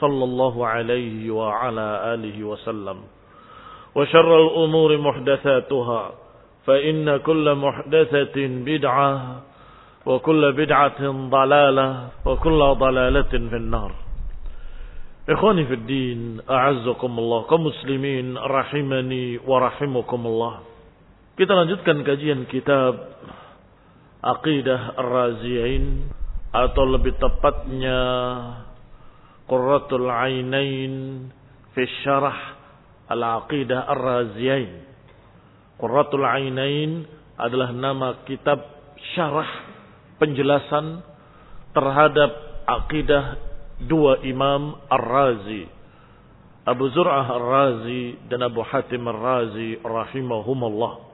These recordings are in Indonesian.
صلى الله عليه وعلى آله وسلم. وشر الأمور محدثاتها فإن كل محدثة بدعة وكل بدعة ضلالة وكل ضلالة في النار. إخواني في الدين أعزكم الله كمسلمين رحمني ورحمكم الله. Kita lanjutkan kajian kitab Aqidah Ar-Razi'in atau lebih tepatnya Qurratul Ainain fi Syarah Al-Aqidah Ar-Razi'in. Qurratul Ainain adalah nama kitab syarah penjelasan terhadap akidah dua imam Ar-Razi. Abu Zur'ah Ar-Razi dan Abu Hatim Ar-Razi rahimahumullah.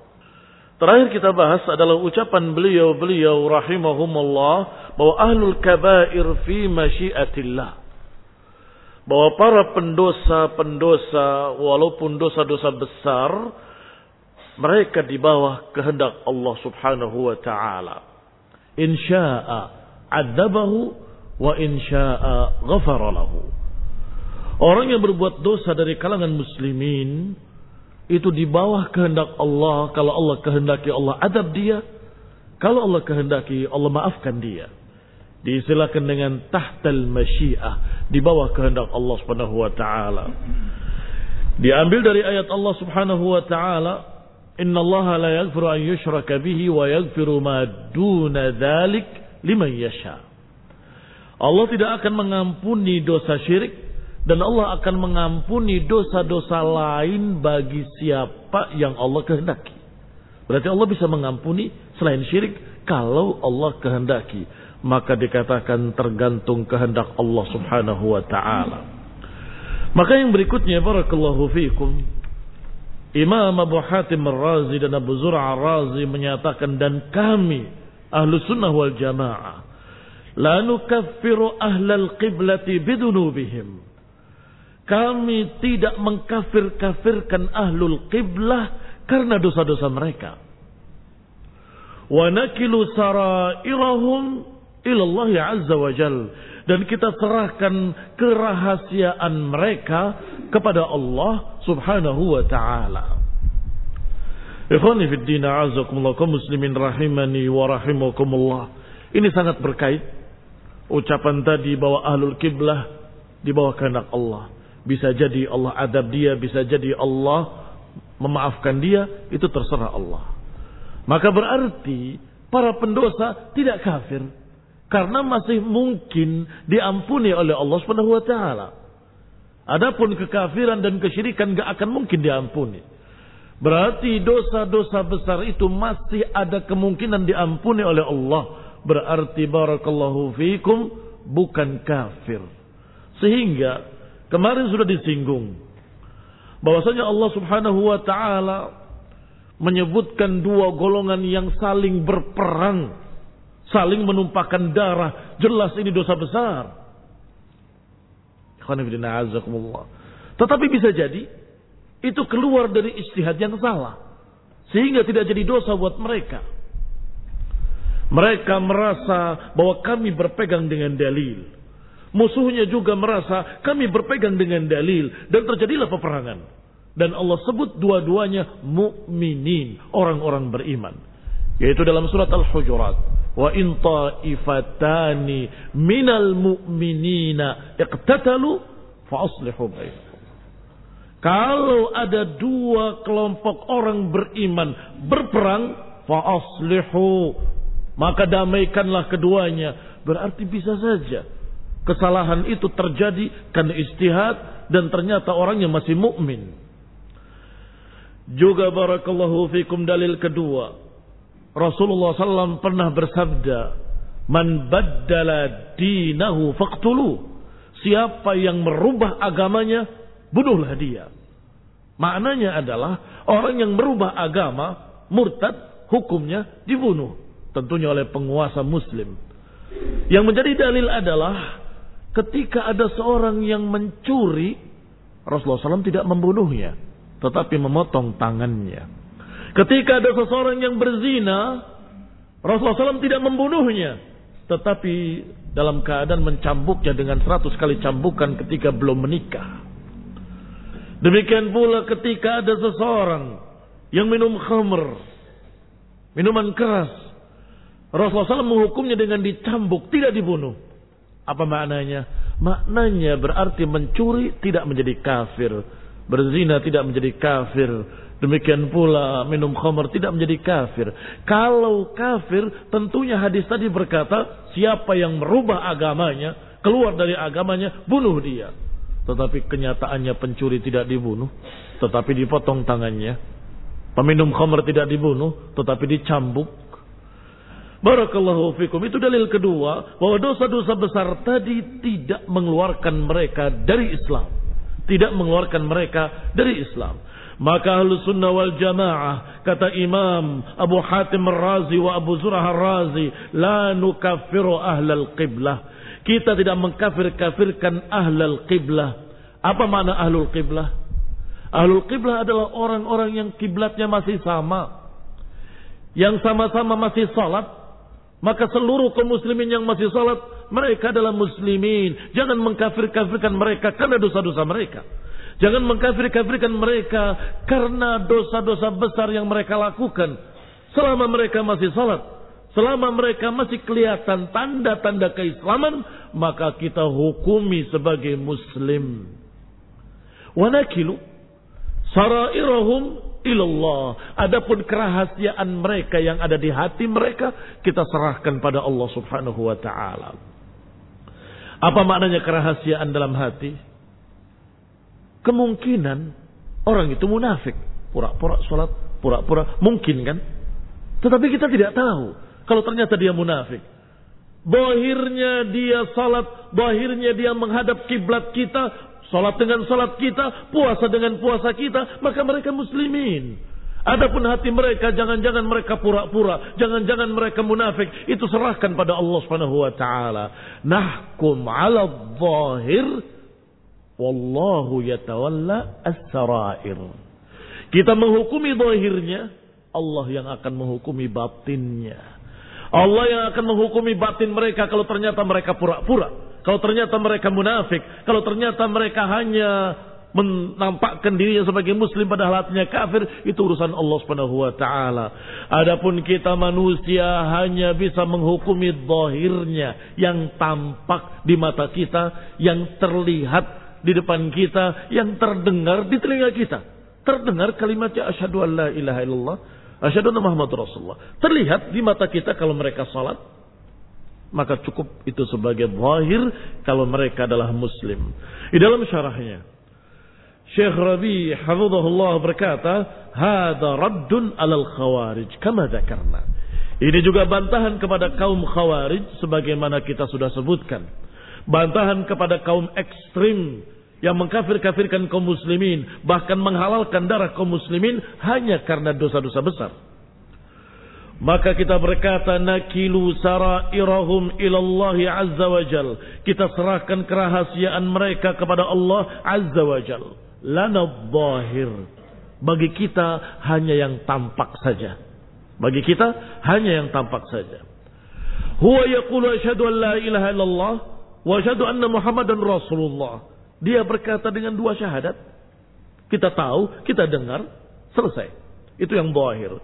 Terakhir kita bahas adalah ucapan beliau-beliau rahimahumullah bahwa ahlul kabair fi masyiatillah. Bahwa para pendosa-pendosa walaupun dosa-dosa besar mereka di bawah kehendak Allah Subhanahu wa taala. Insya'a adzabahu wa insya'a ghafara lahu. Orang yang berbuat dosa dari kalangan muslimin itu di bawah kehendak Allah. Kalau Allah kehendaki Allah adab dia. Kalau Allah kehendaki Allah maafkan dia. Diistilahkan dengan tahtal masyiah. Di bawah kehendak Allah subhanahu wa ta'ala. Diambil dari ayat Allah subhanahu wa ta'ala. Inna Allah la yaghfiru an yushraka bihi wa yaghfiru ma duna dhalik liman yasha. Allah tidak akan mengampuni dosa syirik dan Allah akan mengampuni dosa-dosa lain bagi siapa yang Allah kehendaki. Berarti Allah bisa mengampuni selain syirik kalau Allah kehendaki. Maka dikatakan tergantung kehendak Allah subhanahu wa ta'ala. Maka yang berikutnya barakallahu fiikum. Imam Abu Hatim Ar-Razi dan Abu Zur'a Ar-Razi menyatakan dan kami ahlu sunnah wal jamaah la nukaffiru ahlal qiblati bidunubihim kami tidak mengkafir-kafirkan ahlul qiblah karena dosa-dosa mereka. Wa nakilu sarairahum ilallah azza wa jal. Dan kita serahkan kerahasiaan mereka kepada Allah subhanahu wa ta'ala. Ikhwani fi din a'azakumullah kaum muslimin rahimani wa rahimakumullah. Ini sangat berkait ucapan tadi bahwa ahlul kiblah di bawah kehendak Allah. Bisa jadi Allah adab dia, bisa jadi Allah memaafkan dia, itu terserah Allah. Maka berarti para pendosa tidak kafir karena masih mungkin diampuni oleh Allah Subhanahu wa taala. Adapun kekafiran dan kesyirikan gak akan mungkin diampuni. Berarti dosa-dosa besar itu masih ada kemungkinan diampuni oleh Allah. Berarti barakallahu fikum bukan kafir. Sehingga kemarin sudah disinggung bahwasanya Allah Subhanahu wa taala menyebutkan dua golongan yang saling berperang, saling menumpahkan darah. Jelas ini dosa besar. Tetapi bisa jadi itu keluar dari istihad yang salah. Sehingga tidak jadi dosa buat mereka. Mereka merasa bahwa kami berpegang dengan dalil. Musuhnya juga merasa kami berpegang dengan dalil. Dan terjadilah peperangan. Dan Allah sebut dua-duanya mukminin, orang-orang beriman. Yaitu dalam surat Al-Hujurat. Wa in ta'ifatani minal mu'minina iqtatalu fa aslihu. Kalau ada dua kelompok orang beriman berperang fa aslihu maka damaikanlah keduanya. Berarti bisa saja kesalahan itu terjadi karena istihad dan ternyata orangnya masih mukmin. Juga barakallahu fikum dalil kedua Rasulullah SAW pernah bersabda, "Man baddala dinahu faqtulu." Siapa yang merubah agamanya, bunuhlah dia. Maknanya adalah orang yang merubah agama, murtad, hukumnya dibunuh. Tentunya oleh penguasa muslim. Yang menjadi dalil adalah ketika ada seorang yang mencuri, Rasulullah SAW tidak membunuhnya, tetapi memotong tangannya. Ketika ada seseorang yang berzina, Rasulullah SAW tidak membunuhnya. Tetapi dalam keadaan mencambuknya dengan seratus kali cambukan ketika belum menikah. Demikian pula ketika ada seseorang yang minum khamr, minuman keras. Rasulullah SAW menghukumnya dengan dicambuk, tidak dibunuh. Apa maknanya? Maknanya berarti mencuri tidak menjadi kafir. Berzina tidak menjadi kafir Demikian pula minum khamar tidak menjadi kafir. Kalau kafir tentunya hadis tadi berkata siapa yang merubah agamanya, keluar dari agamanya, bunuh dia. Tetapi kenyataannya pencuri tidak dibunuh, tetapi dipotong tangannya. Peminum khamar tidak dibunuh, tetapi dicambuk. Barakallahu fikum. Itu dalil kedua bahwa dosa-dosa besar tadi tidak mengeluarkan mereka dari Islam. Tidak mengeluarkan mereka dari Islam. Maka ahlu sunnah wal jamaah kata Imam Abu Hatim Ar-Razi wa Abu Zurah Ar-Razi la nukaffiru ahlal qiblah. Kita tidak mengkafir-kafirkan ahlal qiblah. Apa makna ahlul qiblah? Ahlul qiblah adalah orang-orang yang kiblatnya masih sama. Yang sama-sama masih salat. Maka seluruh kaum muslimin yang masih salat, mereka adalah muslimin. Jangan mengkafir-kafirkan mereka karena dosa-dosa mereka. Jangan mengkafir-kafirkan mereka karena dosa-dosa besar yang mereka lakukan. Selama mereka masih salat, selama mereka masih kelihatan tanda-tanda keislaman, maka kita hukumi sebagai muslim. Wanakilu sarairahum ilallah. Adapun kerahasiaan mereka yang ada di hati mereka, kita serahkan pada Allah Subhanahu wa taala. Apa maknanya kerahasiaan dalam hati? Kemungkinan orang itu munafik. Pura-pura sholat, pura-pura mungkin kan. Tetapi kita tidak tahu kalau ternyata dia munafik. Bahirnya dia salat, bahirnya dia menghadap kiblat kita, salat dengan salat kita, puasa dengan puasa kita, maka mereka muslimin. Adapun hati mereka jangan-jangan mereka pura-pura, jangan-jangan mereka munafik, itu serahkan pada Allah Subhanahu wa taala. Nahkum 'ala dhahir Wallahu yatawalla as-sarair. Kita menghukumi zahirnya, Allah yang akan menghukumi batinnya. Allah yang akan menghukumi batin mereka kalau ternyata mereka pura-pura. Kalau ternyata mereka munafik. Kalau ternyata mereka hanya menampakkan dirinya sebagai muslim padahal hatinya kafir itu urusan Allah Subhanahu wa taala. Adapun kita manusia hanya bisa menghukumi zahirnya yang tampak di mata kita, yang terlihat di depan kita, yang terdengar di telinga kita. Terdengar kalimatnya asyhadu an la ilaha illallah, asyhadu anna Muhammad Rasulullah. Terlihat di mata kita kalau mereka salat, maka cukup itu sebagai zahir kalau mereka adalah muslim. Di dalam syarahnya Syekh Rabi hafizahullah berkata, "Hada raddun alal khawarij kama dzakarna." Ini juga bantahan kepada kaum khawarij sebagaimana kita sudah sebutkan. Bantahan kepada kaum ekstrim yang mengkafir-kafirkan kaum muslimin, bahkan menghalalkan darah kaum muslimin hanya karena dosa-dosa besar. Maka kita berkata nakilu sarairahum ilallahi azza wa jal. Kita serahkan kerahasiaan mereka kepada Allah azza wa jal. Lana zahir. Bagi kita hanya yang tampak saja. Bagi kita hanya yang tampak saja. Huwa yaqulu asyhadu an la ilaha illallah wa asyhadu anna muhammadan rasulullah. Dia berkata dengan dua syahadat. Kita tahu, kita dengar, selesai. Itu yang zahir.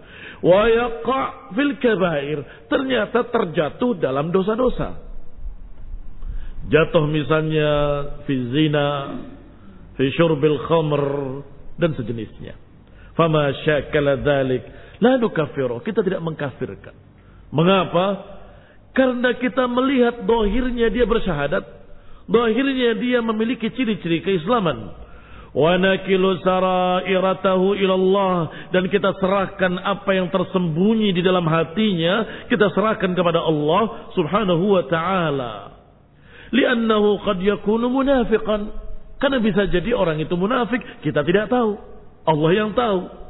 Fil kabair. Ternyata terjatuh dalam dosa-dosa. Jatuh misalnya fi zina, fi syurbil dan sejenisnya. Fama syakala dzalik la nukaffiru. Kita tidak mengkafirkan. Mengapa? Karena kita melihat dohirnya dia bersyahadat. Dohirnya dia memiliki ciri-ciri keislaman. Ilallah. Dan kita serahkan apa yang tersembunyi di dalam hatinya kita serahkan kepada Allah Subhanahu wa taala. Li'annahu qad yakunu munafiqan. Karena bisa jadi orang itu munafik kita tidak tahu. Allah yang tahu.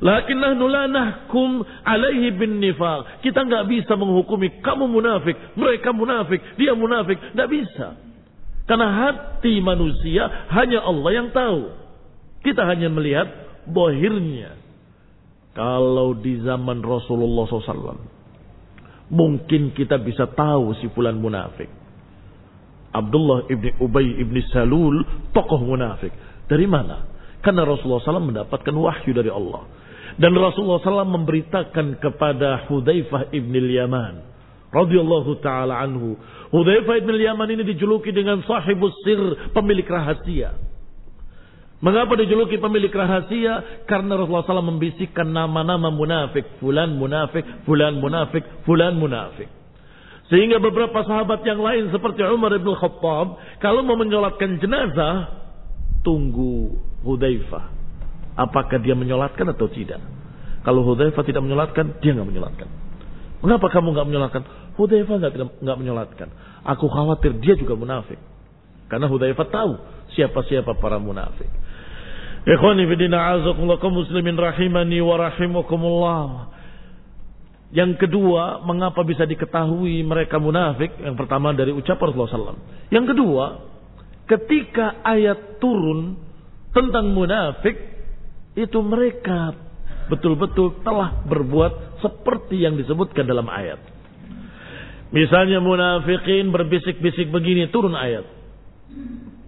Lakin nahnu la nahkum alaihi bin nifaq. Kita nggak bisa menghukumi kamu munafik, mereka munafik, dia munafik, nggak bisa. Karena hati manusia hanya Allah yang tahu. Kita hanya melihat bohirnya. Kalau di zaman Rasulullah SAW. Mungkin kita bisa tahu si fulan munafik. Abdullah ibni Ubay ibni Salul. Tokoh munafik. Dari mana? Karena Rasulullah SAW mendapatkan wahyu dari Allah. Dan Rasulullah SAW memberitakan kepada Hudzaifah ibni Yaman radhiyallahu taala anhu. Hudzaifah bin Yaman ini dijuluki dengan sahibus sir, pemilik rahasia. Mengapa dijuluki pemilik rahasia? Karena Rasulullah SAW membisikkan nama-nama munafik. Fulan munafik, fulan munafik, fulan munafik. Sehingga beberapa sahabat yang lain seperti Umar bin Khattab. Kalau mau menyolatkan jenazah. Tunggu Hudzaifah. Apakah dia menyolatkan atau tidak. Kalau Hudzaifah tidak menyolatkan, dia nggak menyolatkan. Mengapa kamu nggak menyolatkan? Hudzaifah nggak nggak menyolatkan. Aku khawatir dia juga munafik. Karena Hudzaifah tahu siapa-siapa para munafik. Ikhwani fidina azakumullah muslimin rahimani wa. Yang kedua, mengapa bisa diketahui mereka munafik? Yang pertama dari ucapan Rasulullah SAW. Yang kedua, ketika ayat turun tentang munafik, itu mereka betul-betul telah berbuat seperti yang disebutkan dalam ayat. Misalnya munafikin berbisik-bisik begini, turun ayat.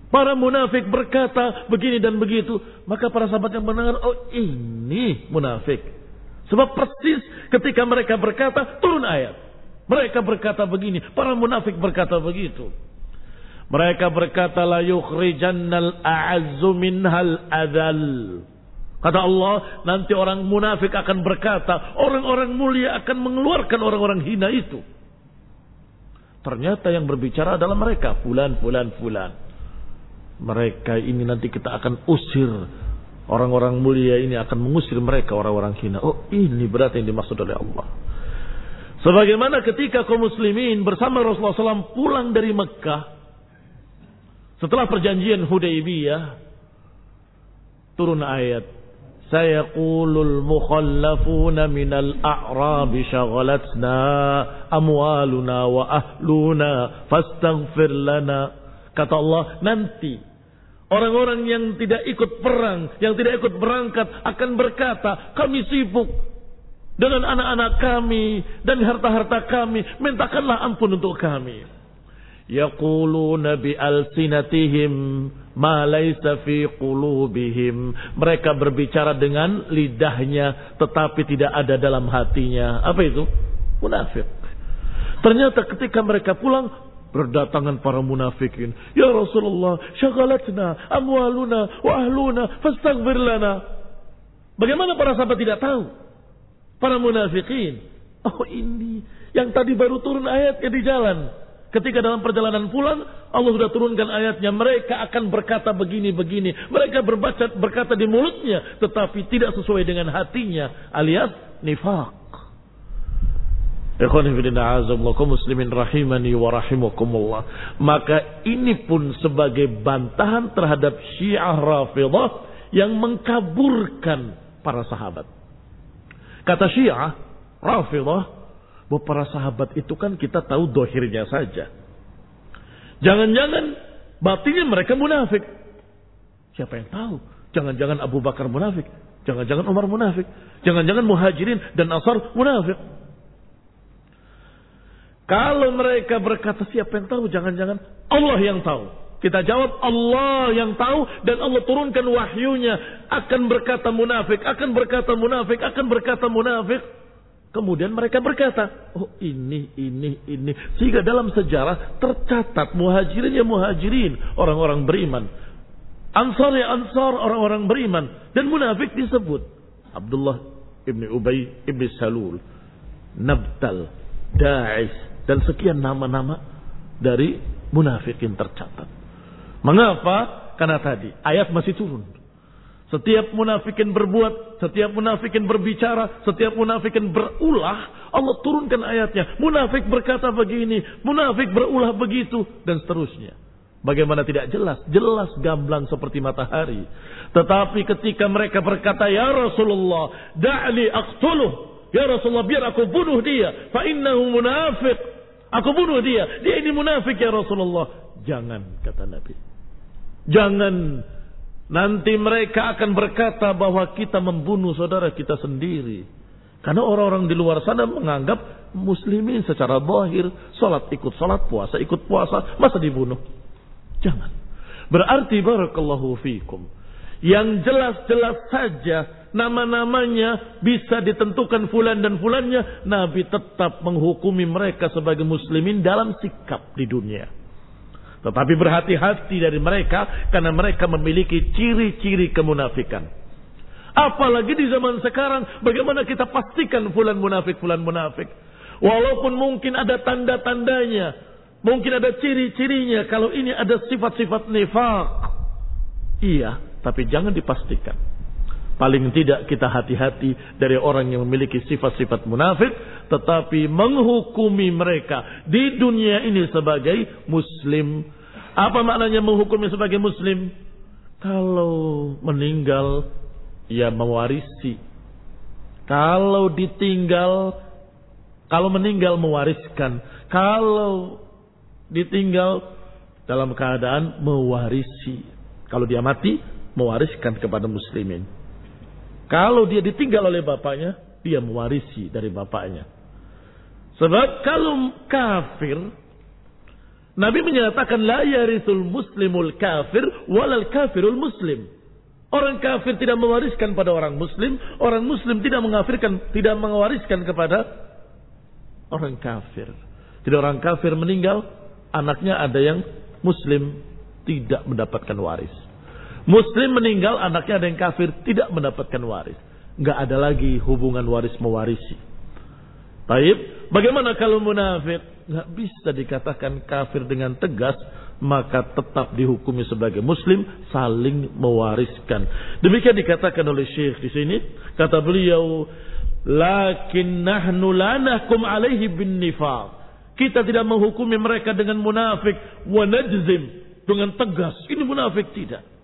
Para munafik berkata begini dan begitu. Maka para sahabat yang mendengar, oh ini munafik. Sebab persis ketika mereka berkata, turun ayat. Mereka berkata begini, para munafik berkata begitu. Mereka berkata, la yukhrijannal a'azzu minhal adal. Kata Allah, nanti orang munafik akan berkata, orang-orang mulia akan mengeluarkan orang-orang hina itu. Ternyata yang berbicara adalah mereka, fulan, fulan, fulan. Mereka ini nanti kita akan usir. Orang-orang mulia ini akan mengusir mereka, orang-orang hina. Oh ini berarti yang dimaksud oleh Allah. Sebagaimana ketika kaum muslimin bersama Rasulullah SAW pulang dari Mekah. Setelah perjanjian Hudaybiyah. Turun ayat. سيقول المخلفون من الأعراب شغلتنا أموالنا وأهلنا فاستغفر لنا kata Allah nanti orang-orang yang tidak ikut perang yang tidak ikut berangkat akan berkata kami sibuk dengan anak-anak kami dan harta-harta kami mintakanlah ampun untuk kami yaquluna bi alsinatihim ma laysa fi qulubihim. Mereka berbicara dengan lidahnya tetapi tidak ada dalam hatinya. Apa itu? Munafik. Ternyata ketika mereka pulang berdatangan para munafikin. Ya Rasulullah, syaghalatna amwaluna wa ahluna fastaghfir lana. Bagaimana para sahabat tidak tahu? Para munafikin. Oh ini yang tadi baru turun ayatnya di jalan. Ketika dalam perjalanan pulang, Allah sudah turunkan ayatnya. Mereka akan berkata begini-begini. Mereka berbaca, berkata di mulutnya. Tetapi tidak sesuai dengan hatinya. Alias nifak. muslimin rahimani wa. Maka ini pun sebagai bantahan terhadap syiah rafidah yang mengkaburkan para sahabat. Kata syiah rafidah bahwa para sahabat itu kan kita tahu dohirnya saja. Jangan-jangan batinnya mereka munafik. Siapa yang tahu? Jangan-jangan Abu Bakar munafik. Jangan-jangan Umar munafik. Jangan-jangan muhajirin dan asar munafik. Kalau mereka berkata siapa yang tahu? Jangan-jangan Allah yang tahu. Kita jawab Allah yang tahu dan Allah turunkan wahyunya akan berkata munafik, akan berkata munafik, akan berkata munafik. Kemudian mereka berkata, oh ini, ini, ini. Sehingga dalam sejarah tercatat muhajirin ya muhajirin, orang-orang beriman. Ansar ya ansar, orang-orang beriman. Dan munafik disebut. Abdullah ibni Ubay ibni Salul. Nabtal, Da'is. Dan sekian nama-nama dari munafikin tercatat. Mengapa? Karena tadi ayat masih turun. Setiap munafikin berbuat, setiap munafikin berbicara, setiap munafikin berulah, Allah turunkan ayatnya. Munafik berkata begini, munafik berulah begitu, dan seterusnya. Bagaimana tidak jelas? Jelas gamblang seperti matahari. Tetapi ketika mereka berkata, Ya Rasulullah, da'li aqtuluh. Ya Rasulullah, biar aku bunuh dia. Fa innahu munafik. Aku bunuh dia. Dia ini munafik ya Rasulullah. Jangan, kata Nabi. Jangan Nanti mereka akan berkata bahwa kita membunuh saudara kita sendiri. Karena orang-orang di luar sana menganggap muslimin secara bahir. Salat ikut salat, puasa ikut puasa. Masa dibunuh? Jangan. Berarti barakallahu fikum. Yang jelas-jelas saja nama-namanya bisa ditentukan fulan dan fulannya. Nabi tetap menghukumi mereka sebagai muslimin dalam sikap di dunia. Tetapi berhati-hati dari mereka karena mereka memiliki ciri-ciri kemunafikan. Apalagi di zaman sekarang bagaimana kita pastikan fulan munafik, fulan munafik. Walaupun mungkin ada tanda-tandanya, mungkin ada ciri-cirinya kalau ini ada sifat-sifat nifak. Iya, tapi jangan dipastikan. Paling tidak kita hati-hati dari orang yang memiliki sifat-sifat munafik. Tetapi menghukumi mereka di dunia ini sebagai muslim. Apa maknanya menghukumi sebagai muslim? Kalau meninggal, ya mewarisi. Kalau ditinggal, kalau meninggal mewariskan. Kalau ditinggal dalam keadaan mewarisi. Kalau dia mati, mewariskan kepada muslimin. Kalau dia ditinggal oleh bapaknya, dia mewarisi dari bapaknya. Sebab kalau kafir, Nabi menyatakan la yarisul muslimul kafir walal kafirul muslim. Orang kafir tidak mewariskan pada orang muslim, orang muslim tidak mengafirkan, tidak mewariskan kepada orang kafir. Jadi orang kafir meninggal, anaknya ada yang muslim tidak mendapatkan waris. Muslim meninggal, anaknya ada yang kafir, tidak mendapatkan waris. Nggak ada lagi hubungan waris mewarisi. Taib, bagaimana kalau munafik? Nggak bisa dikatakan kafir dengan tegas, maka tetap dihukumi sebagai muslim saling mewariskan. Demikian dikatakan oleh Syekh di sini. Kata beliau, lakin nahnu la nahkum alaihi bin nifaq. Kita tidak menghukumi mereka dengan munafik wa najzim dengan tegas. Ini munafik tidak.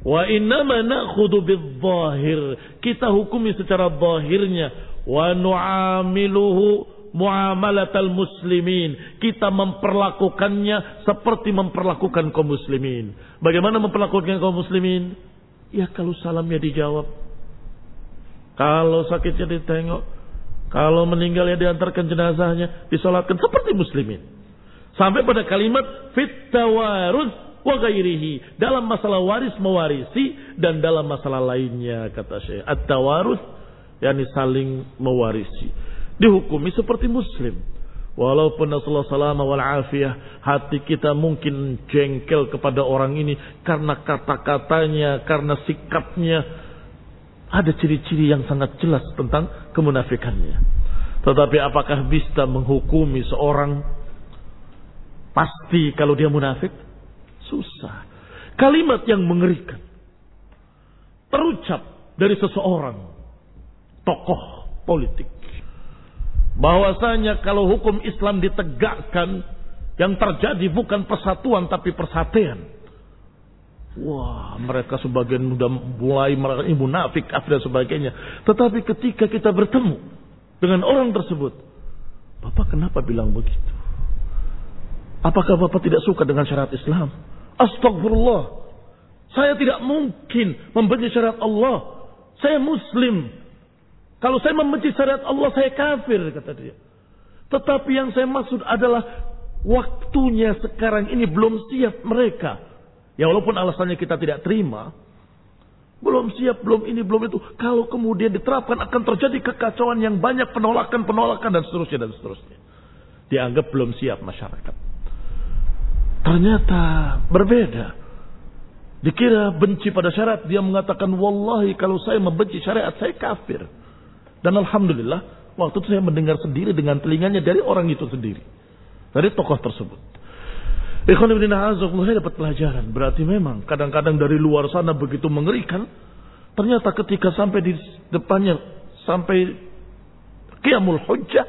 Wa innama na'khudhu bidh-dhahir. Kita hukumi secara zahirnya wa nu'amiluhu muamalatal muslimin. Kita memperlakukannya seperti memperlakukan kaum muslimin. Bagaimana memperlakukan kaum muslimin? Ya kalau salamnya dijawab. Kalau sakitnya ditengok. Kalau meninggal ya diantarkan jenazahnya. Disolatkan seperti muslimin. Sampai pada kalimat fit wa ghairihi dalam masalah waris mewarisi dan dalam masalah lainnya kata Syekh. At-tawarus yakni saling mewarisi. Dihukumi seperti muslim. Walaupun Rasulullah sallallahu wal afiyah hati kita mungkin jengkel kepada orang ini karena kata-katanya karena sikapnya. Ada ciri-ciri yang sangat jelas tentang kemunafikannya. Tetapi apakah bisa menghukumi seorang? Pasti kalau dia munafik? Susah. Kalimat yang mengerikan. Terucap dari seseorang. Tokoh politik. Bahwasanya kalau hukum Islam ditegakkan. Yang terjadi bukan persatuan tapi persatuan. Wah, mereka sebagian sudah mulai mereka munafik, dan sebagainya. Tetapi ketika kita bertemu dengan orang tersebut, Bapak kenapa bilang begitu? Apakah Bapak tidak suka dengan syariat Islam? Astagfirullah. Saya tidak mungkin membenci syariat Allah. Saya muslim. Kalau saya membenci syariat Allah, saya kafir, kata dia. Tetapi yang saya maksud adalah waktunya sekarang ini belum siap mereka Ya walaupun alasannya kita tidak terima, belum siap, belum ini, belum itu. Kalau kemudian diterapkan akan terjadi kekacauan yang banyak penolakan, penolakan dan seterusnya dan seterusnya. Dianggap belum siap masyarakat. Ternyata berbeda. Dikira benci pada syariat, dia mengatakan, Wallahi kalau saya membenci syariat, saya kafir. Dan Alhamdulillah, waktu itu saya mendengar sendiri dengan telinganya dari orang itu sendiri. Dari tokoh tersebut. Ikhwan ibn saya dapat pelajaran. Berarti memang kadang-kadang dari luar sana begitu mengerikan. Ternyata ketika sampai di depannya, sampai qiyamul hujjah,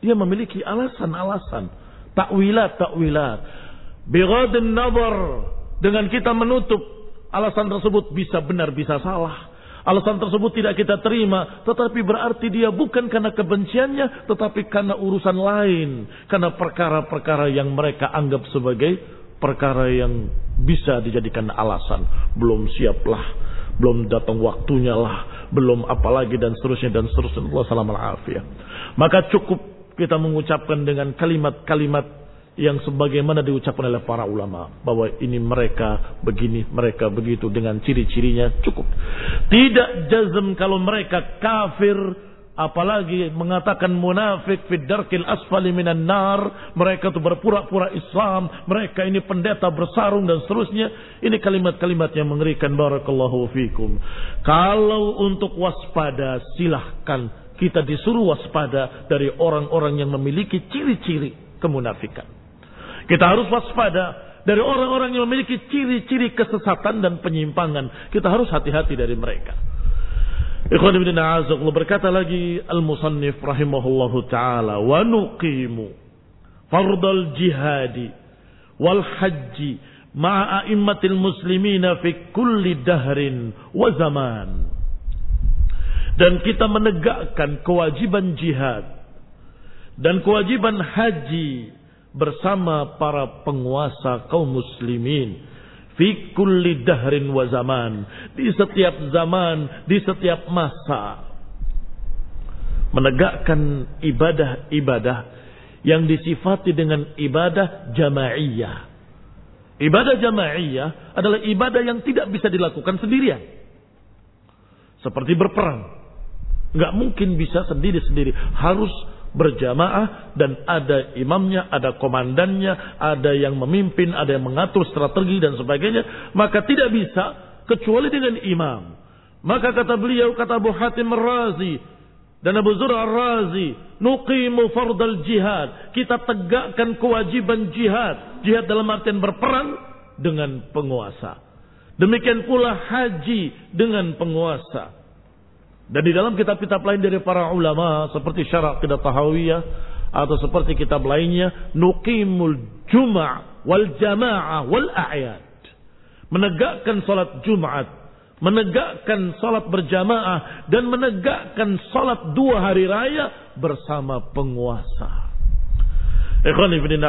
dia memiliki alasan-alasan. Takwilat, takwilat. Bighadin nazar. Dengan kita menutup alasan tersebut bisa benar, bisa salah. Alasan tersebut tidak kita terima, tetapi berarti dia bukan karena kebenciannya, tetapi karena urusan lain, karena perkara-perkara yang mereka anggap sebagai perkara yang bisa dijadikan alasan. Belum siaplah, belum datang waktunya lah, belum apalagi dan seterusnya dan seterusnya. Allah salam Maka cukup kita mengucapkan dengan kalimat-kalimat yang sebagaimana diucapkan oleh para ulama bahwa ini mereka begini mereka begitu dengan ciri-cirinya cukup. Tidak jazm kalau mereka kafir apalagi mengatakan munafik fid darkil asfali minan nar mereka itu berpura-pura Islam mereka ini pendeta bersarung dan seterusnya. Ini kalimat-kalimat yang mengerikan barakallahu fikum. Kalau untuk waspada silahkan kita disuruh waspada dari orang-orang yang memiliki ciri-ciri kemunafikan kita harus waspada dari orang-orang yang memiliki ciri-ciri kesesatan dan penyimpangan. Kita harus hati-hati dari mereka. Ikhwan ibn berkata lagi al-musannif rahimahullahu taala wa nuqimu fardal jihadi wal haji ma'a a'immatil muslimina fi kulli dahrin wa zaman. Dan kita menegakkan kewajiban jihad dan kewajiban haji bersama para penguasa kaum muslimin fi kulli dahrin wa zaman di setiap zaman di setiap masa. Menegakkan ibadah-ibadah yang disifati dengan ibadah jamaiyah. Ibadah jamaiyah adalah ibadah yang tidak bisa dilakukan sendirian. Seperti berperang. Nggak mungkin bisa sendiri-sendiri. Harus berjamaah dan ada imamnya, ada komandannya, ada yang memimpin, ada yang mengatur strategi dan sebagainya, maka tidak bisa kecuali dengan imam. Maka kata beliau, kata Abu Hatim Razi dan Abu Zur'a Razi, nuqimu fardal jihad. Kita tegakkan kewajiban jihad. Jihad dalam artian berperang dengan penguasa. Demikian pula haji dengan penguasa. Dan di dalam kitab-kitab lain dari para ulama seperti syarak kitab tahawiyah atau seperti kitab lainnya nuqimul juma' wal jamaah wal a'yad. Menegakkan salat Jumat, menegakkan salat berjamaah dan menegakkan salat dua hari raya bersama penguasa. Ikhwan ibn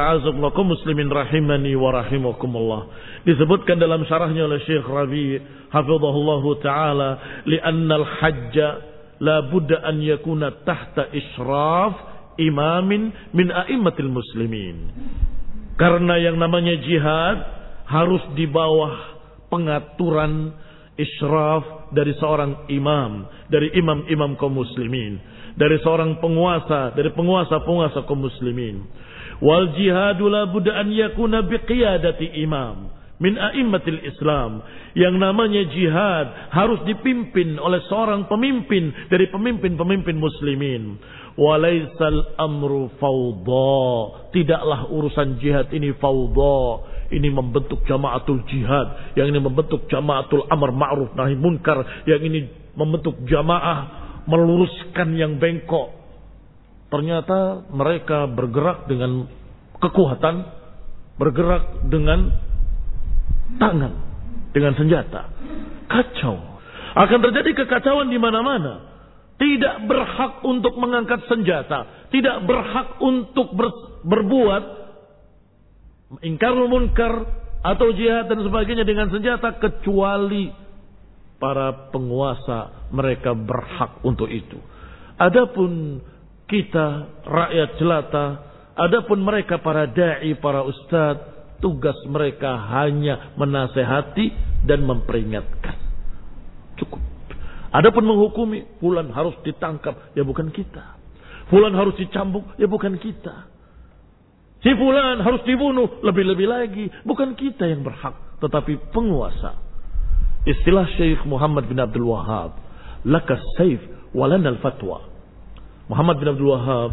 muslimin rahimani wa rahimakumullah. Disebutkan dalam syarahnya oleh Syekh Rabi hafizahullah taala li'anna al-hajja la budda an yakuna tahta israf imamin min a'immatil muslimin karena yang namanya jihad harus di bawah pengaturan israf dari seorang imam dari imam-imam kaum muslimin dari seorang penguasa dari penguasa-penguasa kaum muslimin wal jihadu la budda an yakuna biqiyadati imam min a'immatil Islam. Yang namanya jihad harus dipimpin oleh seorang pemimpin dari pemimpin-pemimpin muslimin. Walaisal amru fawda. Tidaklah urusan jihad ini fawda. Ini membentuk jamaatul jihad yang ini membentuk jamaatul amar ma'ruf nahi munkar yang ini membentuk jamaah meluruskan yang bengkok ternyata mereka bergerak dengan kekuatan bergerak dengan tangan dengan senjata. Kacau. Akan terjadi kekacauan di mana-mana. Tidak berhak untuk mengangkat senjata. Tidak berhak untuk ber, berbuat ingkar munkar atau jihad dan sebagainya dengan senjata kecuali para penguasa mereka berhak untuk itu. Adapun kita rakyat jelata, adapun mereka para dai, para ustadz Tugas mereka hanya menasehati dan memperingatkan. Cukup. Adapun menghukumi, fulan harus ditangkap, ya bukan kita. Fulan harus dicambuk, ya bukan kita. Si fulan harus dibunuh, lebih-lebih lagi. Bukan kita yang berhak, tetapi penguasa. Istilah Syekh Muhammad bin Abdul Wahab. Laka saif walana al-fatwa. Muhammad bin Abdul Wahab,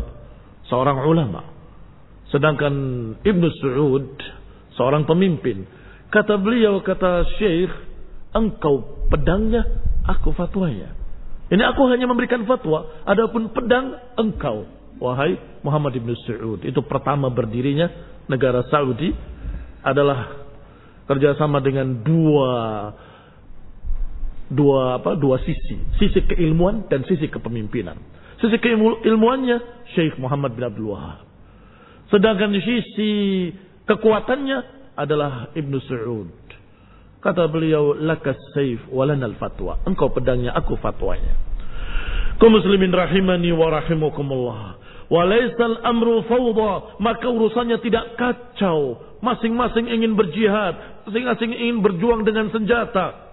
seorang ulama. Sedangkan Ibnu Su'ud, seorang pemimpin. Kata beliau, kata Syekh, engkau pedangnya, aku fatwanya. Ini aku hanya memberikan fatwa, adapun pedang engkau. Wahai Muhammad ibn Saud. Itu pertama berdirinya negara Saudi adalah kerjasama dengan dua dua apa dua sisi sisi keilmuan dan sisi kepemimpinan sisi keilmuannya Syekh Muhammad bin Abdul Wahab sedangkan sisi Kekuatannya adalah Ibnu Saud. Kata beliau, lakas saif walanal fatwa. Engkau pedangnya, aku fatwanya. Kau muslimin rahimani wa rahimakumullah. Walaisal amru fawda. Maka urusannya tidak kacau. Masing-masing ingin berjihad. Masing-masing ingin berjuang dengan senjata.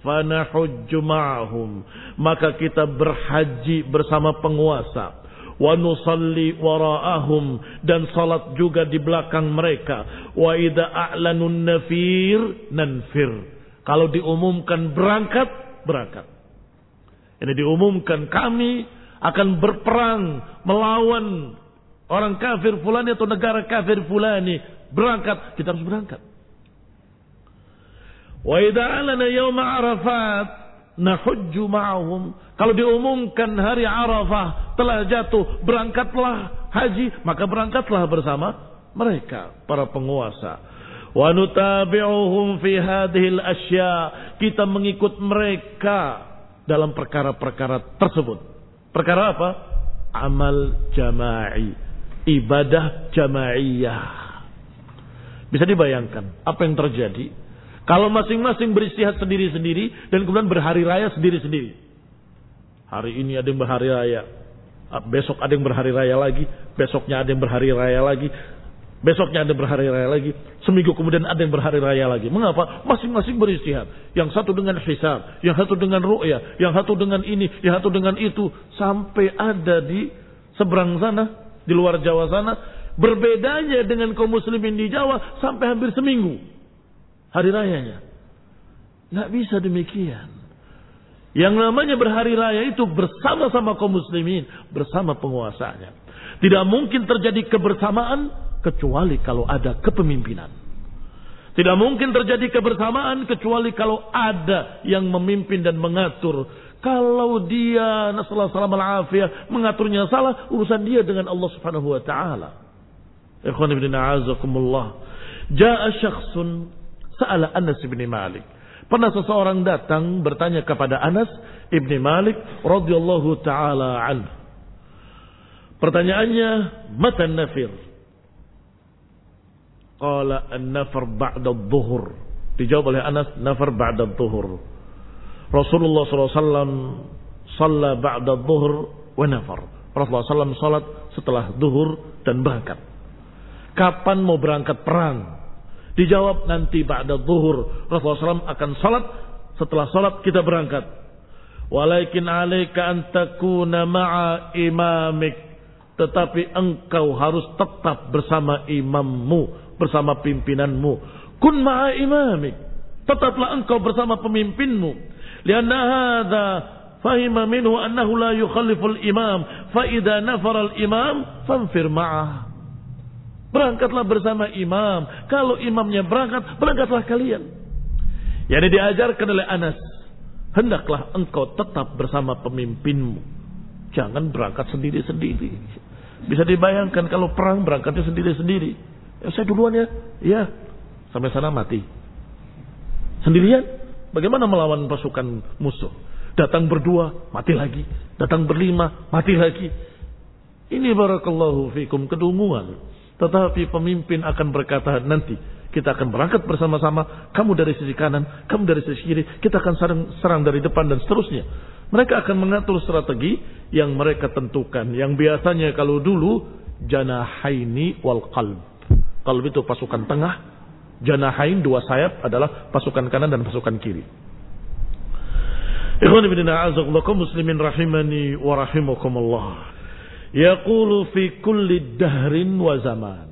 Fanahujju ma'ahum. Maka kita berhaji bersama penguasa. wa nusalli wara'ahum dan salat juga di belakang mereka. wa idza a'lanun nafir nanfir kalau diumumkan berangkat berangkat. Ini diumumkan kami akan berperang melawan orang kafir fulani atau negara kafir fulani. Berangkat kita harus berangkat wa idza a'lana arafat nahujju ma'ahum. Kalau diumumkan hari Arafah telah jatuh, berangkatlah haji, maka berangkatlah bersama mereka, para penguasa. Wa nutabi'uhum fi hadhil asya. Kita mengikut mereka dalam perkara-perkara tersebut. Perkara apa? Amal jama'i. Ibadah jamaiyah. Bisa dibayangkan apa yang terjadi kalau masing-masing beristihad sendiri-sendiri dan kemudian berhari raya sendiri-sendiri. Hari ini ada yang berhari raya. Ah, besok ada yang berhari raya lagi. Besoknya ada yang berhari raya lagi. Besoknya ada yang berhari raya lagi. Seminggu kemudian ada yang berhari raya lagi. Mengapa? Masing-masing beristihad. Yang satu dengan hisab. Yang satu dengan ru'ya. Yang satu dengan ini. Yang satu dengan itu. Sampai ada di seberang sana. Di luar Jawa sana. Berbedanya dengan kaum muslimin di Jawa. Sampai hampir seminggu hari rayanya. Nggak bisa demikian. Yang namanya berhari raya itu bersama-sama kaum muslimin, bersama penguasanya. Tidak mungkin terjadi kebersamaan kecuali kalau ada kepemimpinan. Tidak mungkin terjadi kebersamaan kecuali kalau ada yang memimpin dan mengatur. Kalau dia nasallahu salam al mengaturnya salah, urusan dia dengan Allah Subhanahu wa taala. Ikhwan ibn a'azakumullah. Ja'a syakhsun Sa'ala Anas bin Malik. Pernah seseorang datang bertanya kepada Anas ibni Malik radhiyallahu taala an. Pertanyaannya, mata nafir? Qala an-nafar ba'da dhuhur. Dijawab oleh Anas, nafar ba'da dhuhur. Rasulullah SAW salla ba'da dhuhur wa nafar. Rasulullah SAW salat setelah duhur dan berangkat. Kapan mau berangkat perang? Dijawab nanti ba'da zuhur. Rasulullah SAW akan salat. Setelah salat kita berangkat. Walakin alaika an takuna ma'a imamik. Tetapi engkau harus tetap bersama imammu. Bersama pimpinanmu. Kun ma'a imamik. Tetaplah engkau bersama pemimpinmu. Lianna hadha fahima minhu annahu la yukhalliful imam. Fa idha nafaral imam, fanfir ma'ah. Berangkatlah bersama imam. Kalau imamnya berangkat, berangkatlah kalian. Yang diajarkan oleh Anas. Hendaklah engkau tetap bersama pemimpinmu. Jangan berangkat sendiri-sendiri. Bisa dibayangkan kalau perang berangkatnya sendiri-sendiri. Ya, saya duluan ya. Ya. Sampai sana mati. Sendirian? Bagaimana melawan pasukan musuh? Datang berdua, mati lagi. Datang berlima, mati lagi. Ini barakallahu fikum kedunguan. Tetapi pemimpin akan berkata nanti kita akan berangkat bersama-sama. Kamu dari sisi kanan, kamu dari sisi kiri. Kita akan serang, serang dari depan dan seterusnya. Mereka akan mengatur strategi yang mereka tentukan. Yang biasanya kalau dulu janahaini wal qalb. Qalb itu pasukan tengah, janahain dua sayap adalah pasukan kanan dan pasukan kiri. Ikhwan ibn muslimin rahimani wa rahimakumullah. Yaqulu fi kulli dahrin wa zaman.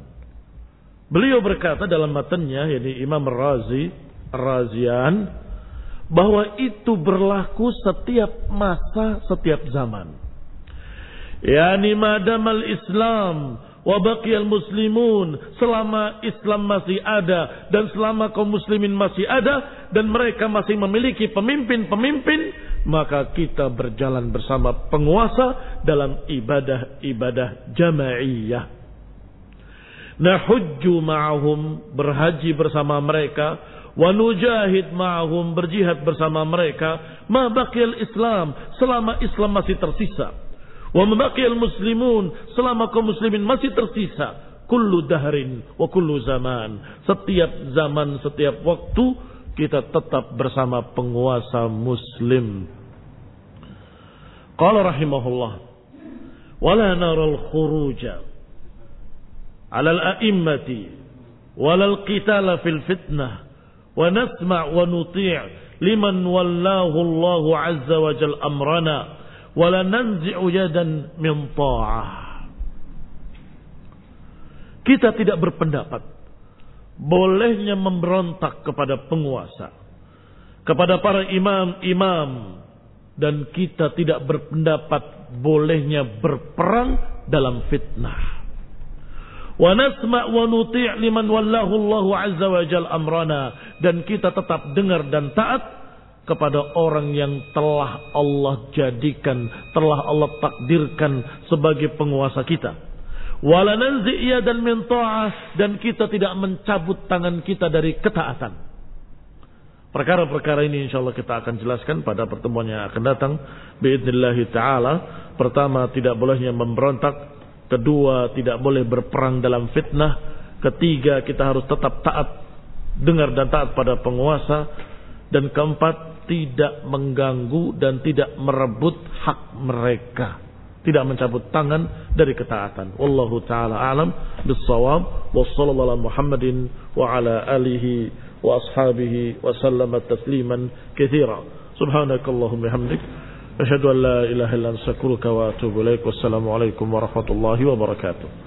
Beliau berkata dalam matanya, yakni Imam Razi, Razian, bahwa itu berlaku setiap masa, setiap zaman. Yani madamal Islam wa baqiyal muslimun selama Islam masih ada dan selama kaum muslimin masih ada dan mereka masih memiliki pemimpin-pemimpin maka kita berjalan bersama penguasa dalam ibadah-ibadah jamaiyah. Nahujju ma'ahum berhaji bersama mereka. Wa nujahid ma'ahum berjihad bersama mereka. Ma Islam selama Islam masih tersisa Wa mabaqiyal muslimun selama kaum muslimin masih tersisa kullu dahrin wa kullu zaman. Setiap zaman, setiap waktu kita tetap bersama penguasa muslim. Qala rahimahullah wala naral khuruja ala al-a'immati wala al-qitala fil fitnah wa nasma' wa nuti' liman wallahu Allahu azza wa jal amrana wala nanzi'u yadan min ta'ah. Kita tidak berpendapat bolehnya memberontak kepada penguasa, kepada para imam-imam dan kita tidak berpendapat bolehnya berperang dalam fitnah. Wa nasma' wa nuti' liman wallahu Allahu azza wa amrana dan kita tetap dengar dan taat kepada orang yang telah Allah jadikan, telah Allah takdirkan sebagai penguasa kita. Wala nanzi' dan min ta'ah dan kita tidak mencabut tangan kita dari ketaatan. Perkara-perkara ini insya Allah kita akan jelaskan pada pertemuan yang akan datang. Biidnillahi ta'ala. Pertama tidak bolehnya memberontak Kedua, tidak boleh berperang dalam fitnah. Ketiga, kita harus tetap taat, dengar dan taat pada penguasa. Dan keempat, tidak mengganggu dan tidak merebut hak mereka tidak mencabut tangan dari ketaatan. Wallahu taala alam bisawab wa sallallahu Muhammadin wa ala alihi wa ashabihi wa sallama tasliman katsira. Subhanakallahumma hamdik asyhadu an la ilaha illa anta astaghfiruka wa atubu ilaik. Wassalamu alaikum warahmatullahi wabarakatuh.